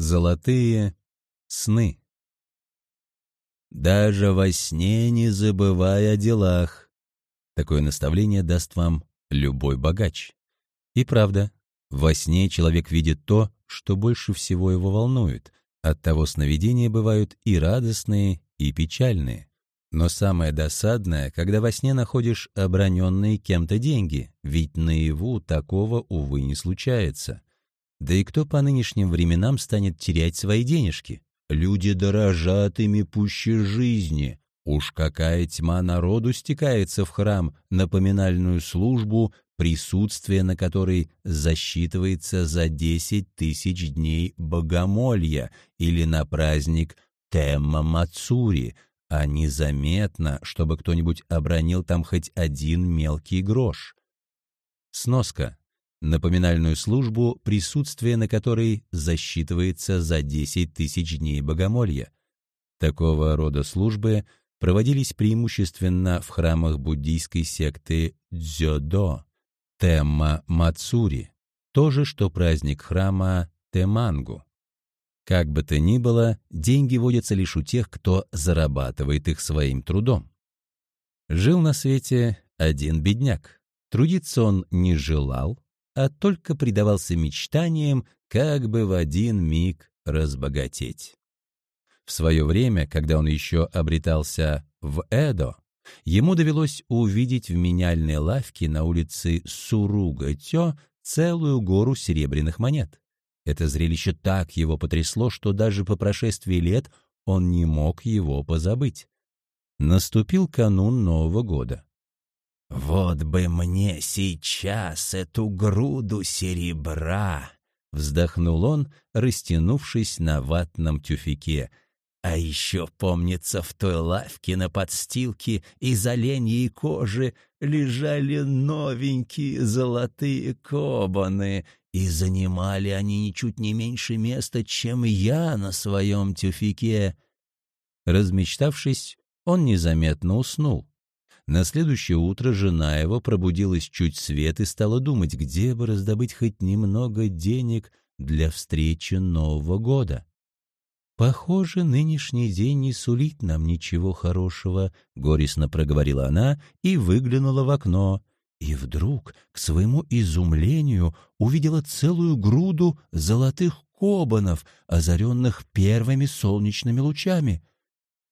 Золотые сны. Даже во сне не забывай о делах. Такое наставление даст вам любой богач. И правда, во сне человек видит то, что больше всего его волнует. Оттого сновидения бывают и радостные, и печальные. Но самое досадное, когда во сне находишь оброненные кем-то деньги, ведь наяву такого, увы, не случается. Да и кто по нынешним временам станет терять свои денежки? Люди дорожат ими пуще жизни. Уж какая тьма народу стекается в храм на поминальную службу, присутствие на которой засчитывается за десять тысяч дней богомолья или на праздник Темма Мацури, а незаметно, чтобы кто-нибудь обронил там хоть один мелкий грош. Сноска напоминальную службу, присутствие на которой засчитывается за 10 тысяч дней богомолья. Такого рода службы проводились преимущественно в храмах буддийской секты Дзёдо, Темма Мацури, то же, что праздник храма Темангу. Как бы то ни было, деньги водятся лишь у тех, кто зарабатывает их своим трудом. Жил на свете один бедняк. Трудиться он не желал, а только предавался мечтаниям, как бы в один миг разбогатеть. В свое время, когда он еще обретался в Эдо, ему довелось увидеть в меняльной лавке на улице Суруга-Тё целую гору серебряных монет. Это зрелище так его потрясло, что даже по прошествии лет он не мог его позабыть. Наступил канун Нового года. «Вот бы мне сейчас эту груду серебра!» — вздохнул он, растянувшись на ватном тюфике. «А еще, помнится, в той лавке на подстилке из оленьей кожи лежали новенькие золотые кобаны, и занимали они ничуть не меньше места, чем я на своем тюфике». Размечтавшись, он незаметно уснул. На следующее утро жена его пробудилась чуть свет и стала думать, где бы раздобыть хоть немного денег для встречи Нового года. «Похоже, нынешний день не сулит нам ничего хорошего», — горестно проговорила она и выглянула в окно. И вдруг, к своему изумлению, увидела целую груду золотых кобанов, озаренных первыми солнечными лучами.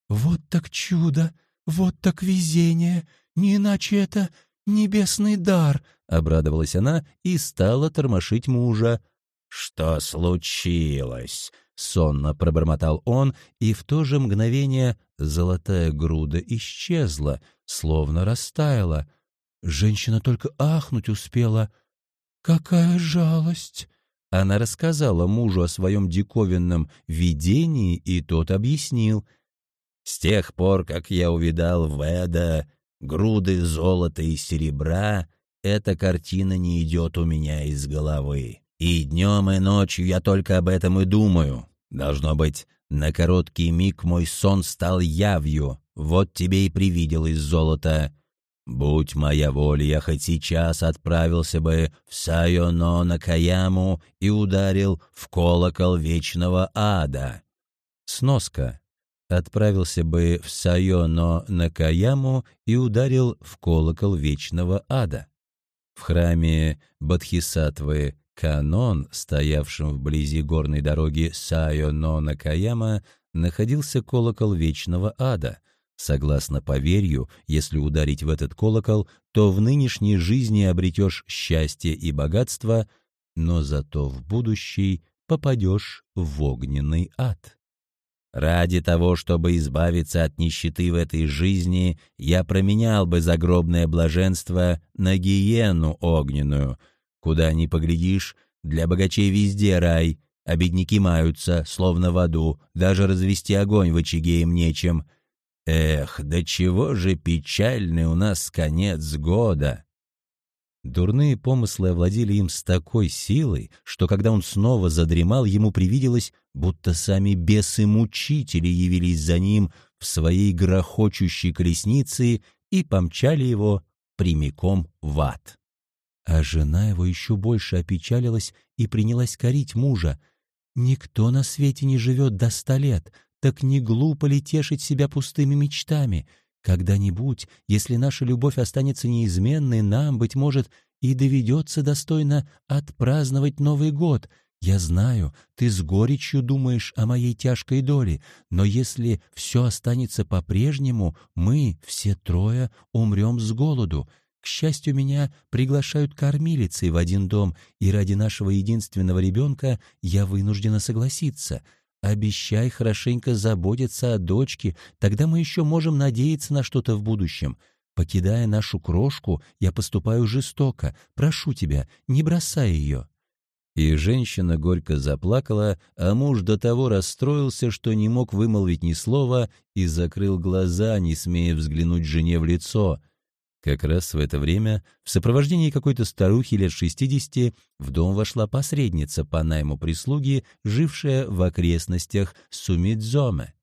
«Вот так чудо!» «Вот так везение! Не иначе это небесный дар!» — обрадовалась она и стала тормошить мужа. «Что случилось?» — сонно пробормотал он, и в то же мгновение золотая груда исчезла, словно растаяла. Женщина только ахнуть успела. «Какая жалость!» Она рассказала мужу о своем диковинном видении, и тот объяснил — с тех пор, как я увидал Веда, груды золота и серебра, эта картина не идет у меня из головы. И днем, и ночью я только об этом и думаю. Должно быть, на короткий миг мой сон стал явью, вот тебе и привиделось золото. Будь моя воля, я хоть сейчас отправился бы в Сайоно на Каяму и ударил в колокол вечного ада. Сноска отправился бы в Сайоно Накаяму и ударил в колокол вечного ада. В храме Бодхисаттвы Канон, стоявшем вблизи горной дороги Сайоно Накаяма, находился колокол вечного ада. Согласно поверью, если ударить в этот колокол, то в нынешней жизни обретешь счастье и богатство, но зато в будущей попадешь в огненный ад. Ради того, чтобы избавиться от нищеты в этой жизни, я променял бы загробное блаженство на гиену огненную. Куда ни поглядишь, для богачей везде рай, а бедняки маются, словно в аду, даже развести огонь в очаге им нечем. Эх, да чего же печальный у нас конец года!» Дурные помыслы овладели им с такой силой, что когда он снова задремал, ему привиделось, будто сами бесы-мучители явились за ним в своей грохочущей колеснице и помчали его прямиком в ад. А жена его еще больше опечалилась и принялась корить мужа. Никто на свете не живет до ста лет, так не глупо ли тешить себя пустыми мечтами? Когда-нибудь, если наша любовь останется неизменной, нам, быть может, и доведется достойно отпраздновать Новый год. Я знаю, ты с горечью думаешь о моей тяжкой доле, но если все останется по-прежнему, мы, все трое, умрем с голоду. К счастью, меня приглашают кормилицы в один дом, и ради нашего единственного ребенка я вынуждена согласиться. Обещай хорошенько заботиться о дочке, тогда мы еще можем надеяться на что-то в будущем. Покидая нашу крошку, я поступаю жестоко. Прошу тебя, не бросай ее». И женщина горько заплакала, а муж до того расстроился, что не мог вымолвить ни слова и закрыл глаза, не смея взглянуть жене в лицо. Как раз в это время в сопровождении какой-то старухи лет шестидесяти в дом вошла посредница по найму прислуги, жившая в окрестностях Сумидзоме.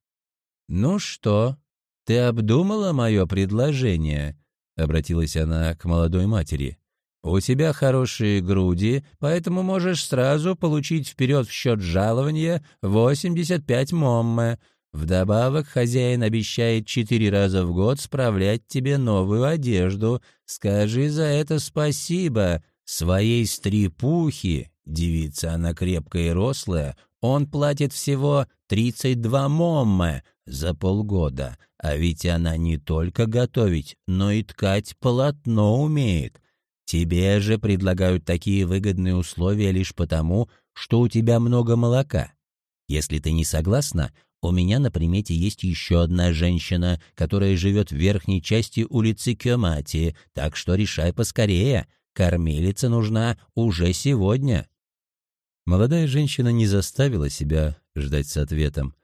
«Ну что, ты обдумала мое предложение?» — обратилась она к молодой матери. «У тебя хорошие груди, поэтому можешь сразу получить вперед в счет жалования 85 момме. Вдобавок хозяин обещает четыре раза в год справлять тебе новую одежду. Скажи за это спасибо. Своей стрепухи, девица она крепкая и рослая, он платит всего 32 момме за полгода. А ведь она не только готовить, но и ткать полотно умеет. Тебе же предлагают такие выгодные условия лишь потому, что у тебя много молока. Если ты не согласна, у меня на примете есть еще одна женщина, которая живет в верхней части улицы Кёмати, так что решай поскорее. Кормилица нужна уже сегодня». Молодая женщина не заставила себя ждать с ответом.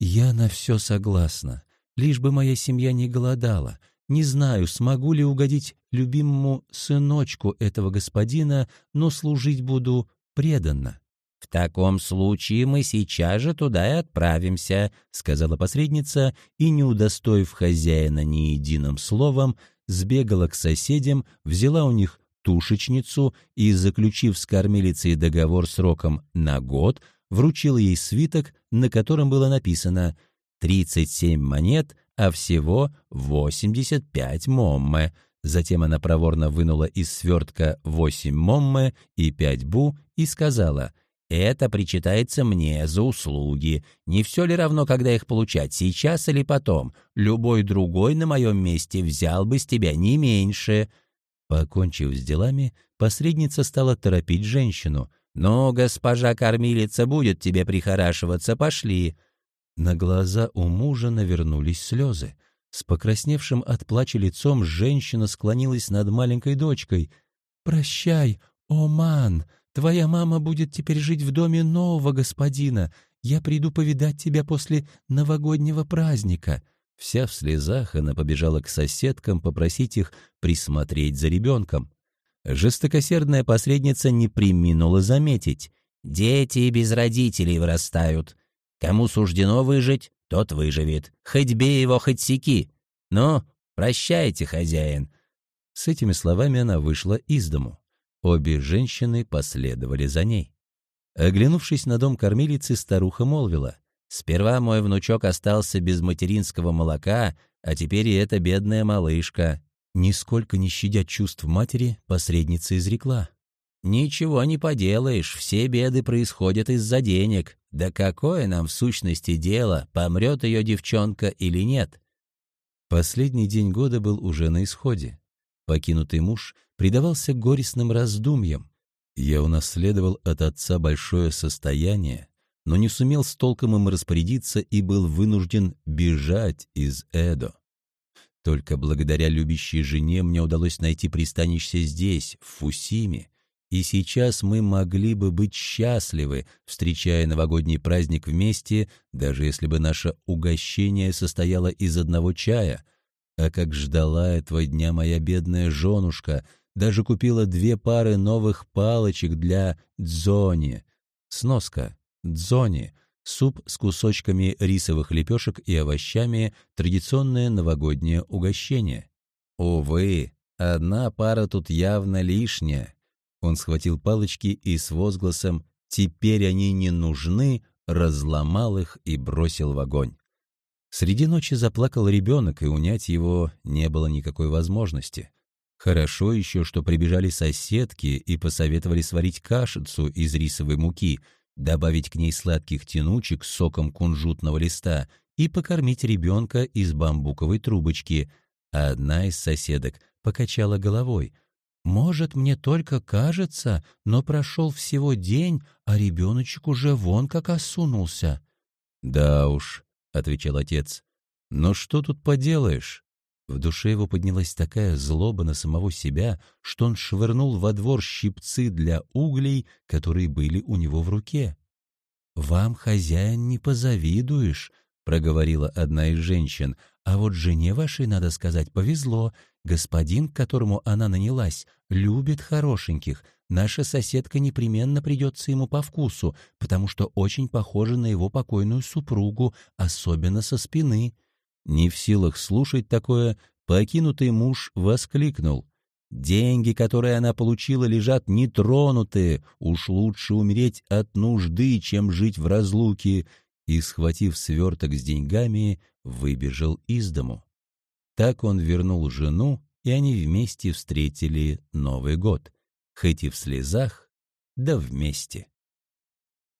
«Я на все согласна, лишь бы моя семья не голодала. Не знаю, смогу ли угодить любимому сыночку этого господина, но служить буду преданно». «В таком случае мы сейчас же туда и отправимся», — сказала посредница, и, не удостоив хозяина ни единым словом, сбегала к соседям, взяла у них тушечницу и, заключив с кормилицей договор сроком на год, вручила ей свиток, на котором было написано «37 монет, а всего 85 момме». Затем она проворно вынула из свертка 8 момме и 5 бу и сказала — это причитается мне за услуги. Не все ли равно, когда их получать, сейчас или потом? Любой другой на моем месте взял бы с тебя не меньше». Покончив с делами, посредница стала торопить женщину. «Ну, госпожа кормилица будет тебе прихорашиваться, пошли». На глаза у мужа навернулись слезы. С покрасневшим от плача лицом женщина склонилась над маленькой дочкой. «Прощай, Оман!» Твоя мама будет теперь жить в доме нового господина. Я приду повидать тебя после новогоднего праздника». Вся в слезах она побежала к соседкам попросить их присмотреть за ребенком. Жестокосердная посредница не приминула заметить. «Дети без родителей вырастают. Кому суждено выжить, тот выживет. Хоть бей его, хоть секи. Ну, прощайте, хозяин». С этими словами она вышла из дому. Обе женщины последовали за ней. Оглянувшись на дом кормилицы, старуха молвила. «Сперва мой внучок остался без материнского молока, а теперь и эта бедная малышка». Нисколько не щадя чувств матери, посредница изрекла. «Ничего не поделаешь, все беды происходят из-за денег. Да какое нам в сущности дело, помрет ее девчонка или нет?» Последний день года был уже на исходе. Покинутый муж предавался горестным раздумьям. Я унаследовал от отца большое состояние, но не сумел с толком им распорядиться и был вынужден бежать из Эдо. Только благодаря любящей жене мне удалось найти пристанище здесь, в Фусиме, и сейчас мы могли бы быть счастливы, встречая новогодний праздник вместе, даже если бы наше угощение состояло из одного чая. А как ждала этого дня моя бедная женушка — даже купила две пары новых палочек для дзони. Сноска. Дзони. Суп с кусочками рисовых лепешек и овощами, традиционное новогоднее угощение. Увы, одна пара тут явно лишняя. Он схватил палочки и с возгласом Теперь они не нужны, разломал их и бросил в огонь. Среди ночи заплакал ребенок, и унять его не было никакой возможности. Хорошо еще, что прибежали соседки и посоветовали сварить кашицу из рисовой муки, добавить к ней сладких тянучек с соком кунжутного листа и покормить ребенка из бамбуковой трубочки. А одна из соседок покачала головой. «Может, мне только кажется, но прошел всего день, а ребеночек уже вон как осунулся». «Да уж», — отвечал отец, — «но что тут поделаешь? В душе его поднялась такая злоба на самого себя, что он швырнул во двор щипцы для углей, которые были у него в руке. «Вам, хозяин, не позавидуешь», — проговорила одна из женщин, «а вот жене вашей, надо сказать, повезло. Господин, к которому она нанялась, любит хорошеньких. Наша соседка непременно придется ему по вкусу, потому что очень похожа на его покойную супругу, особенно со спины». Не в силах слушать такое, покинутый муж воскликнул. «Деньги, которые она получила, лежат нетронутые. Уж лучше умереть от нужды, чем жить в разлуке». И, схватив сверток с деньгами, выбежал из дому. Так он вернул жену, и они вместе встретили Новый год, хоть и в слезах, да вместе.